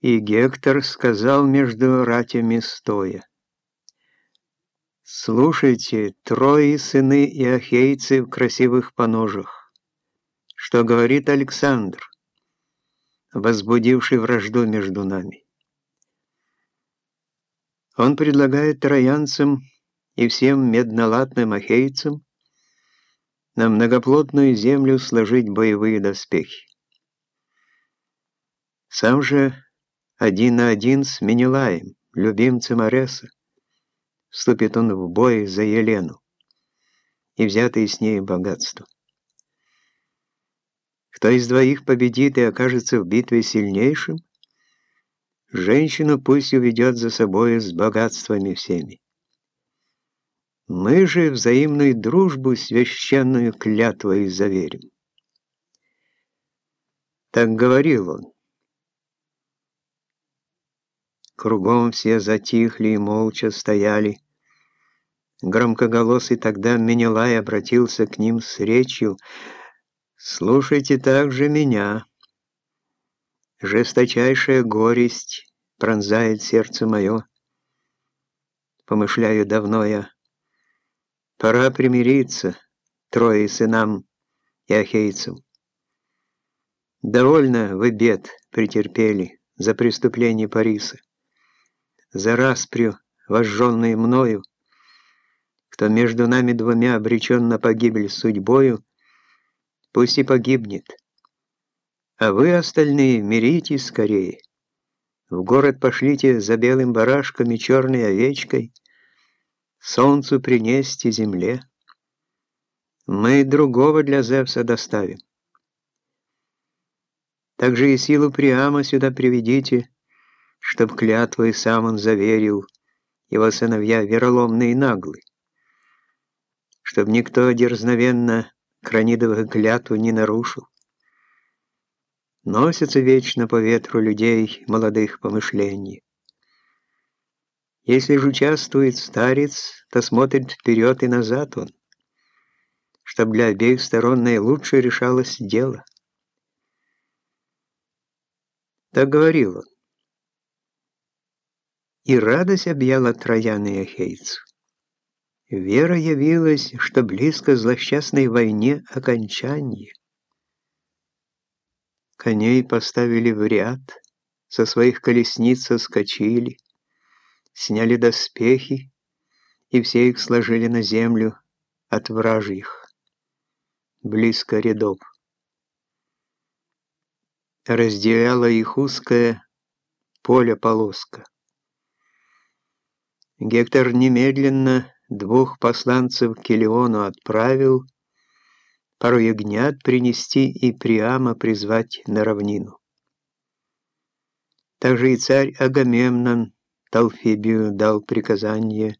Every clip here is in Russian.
И Гектор сказал между ратями стоя. «Слушайте, трое сыны и ахейцы в красивых поножах, что говорит Александр, возбудивший вражду между нами. Он предлагает троянцам и всем меднолатным ахейцам на многоплотную землю сложить боевые доспехи. Сам же один на один с Менелаем, любимцем Ареса, вступит он в бой за Елену и взятые с ней богатство. Кто из двоих победит и окажется в битве сильнейшим, женщину пусть уведет за собой с богатствами всеми. Мы же взаимную дружбу священную клятвой заверим. Так говорил он. Кругом все затихли и молча стояли. Громкоголосый тогда Менелай обратился к ним с речью «Слушайте также меня. Жесточайшая горесть пронзает сердце мое. Помышляю давно я. Пора примириться, трое сынам и ахейцам. Довольно вы бед претерпели за преступление Париса за распрю, вожженную мною, кто между нами двумя обречен на погибель судьбою, пусть и погибнет. А вы, остальные, миритесь скорее. В город пошлите за белым барашком и черной овечкой, солнцу принести земле. Мы другого для Зевса доставим. Также и силу Приама сюда приведите, чтоб клятвой сам он заверил, его сыновья вероломные и наглы, чтоб никто дерзновенно кранидовых клятву не нарушил. Носятся вечно по ветру людей молодых помышлений. Если же участвует старец, то смотрит вперед и назад он, чтоб для обеих сторон наилучше решалось дело. Так говорил он и радость объяла Троян и Ахейцев. Вера явилась, что близко злосчастной войне окончание. Коней поставили в ряд, со своих колесниц соскочили, сняли доспехи, и все их сложили на землю от вражьих, близко рядов. Разделяла их узкое поле-полоска. Гектор немедленно двух посланцев к Келеону отправил, пару ягнят принести и Приама призвать на равнину. Также и царь Агамемнон Талфибию дал приказание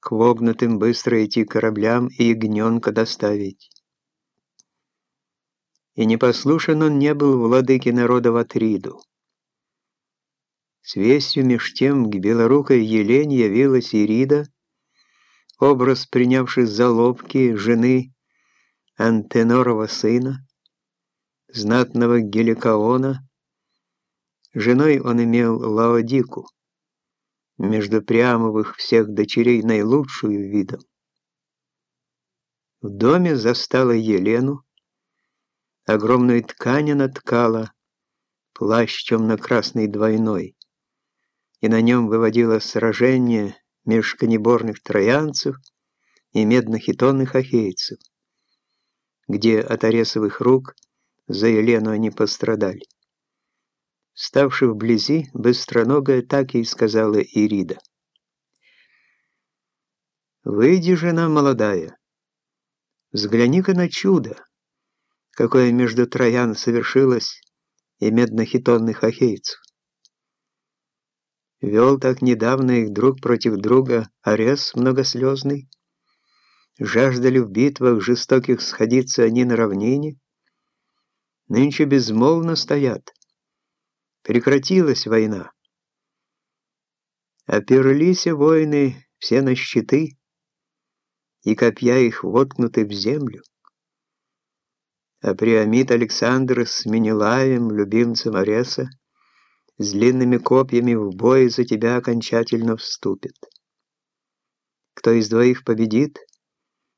к вогнутым быстро идти кораблям и ягненка доставить. И не послушан он не был владыки народа в Атриду. С вестью меж тем к белорукой Елене явилась Ирида, образ принявший залобки жены Антенорова сына, знатного Геликаона. Женой он имел Лаодику, между Приамовых всех дочерей наилучшую видом. В доме застала Елену, огромную ткань она ткала, плащ темно-красный двойной и на нем выводило сражение меж конеборных троянцев и меднохитонных ахейцев, где от Аресовых рук за Елену они пострадали. Ставши вблизи, быстроногая так и сказала Ирида. «Выйди, жена молодая, взгляни-ка на чудо, какое между троян совершилось и меднохитонных ахейцев. Вел так недавно их друг против друга Арес многослезный. Жаждали в битвах жестоких сходиться они на равнине. Нынче безмолвно стоят. Прекратилась война. Оперлись воины все на щиты, и копья их воткнуты в землю. А Приамид Александр с Менелаем, любимцем Ареса, с длинными копьями в бой за тебя окончательно вступит. Кто из двоих победит,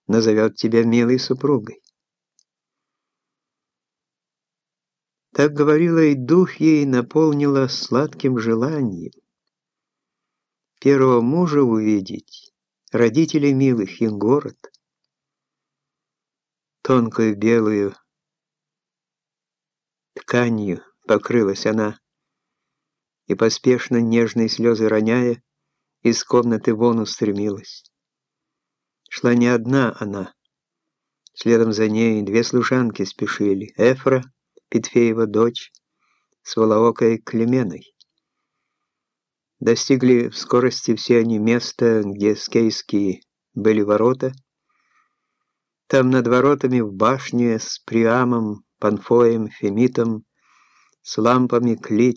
назовет тебя милой супругой. Так говорила и дух ей наполнила сладким желанием. Первого мужа увидеть, родителей милых и город. Тонкую белую тканью покрылась она, и поспешно нежные слезы роняя, из комнаты вон устремилась. Шла не одна она. Следом за ней две служанки спешили. Эфра, Петфеева дочь, с волоокой Клеменой. Достигли в скорости все они места, где скейские были ворота. Там над воротами в башне с Приамом, Панфоем, Фемитом, с лампами клич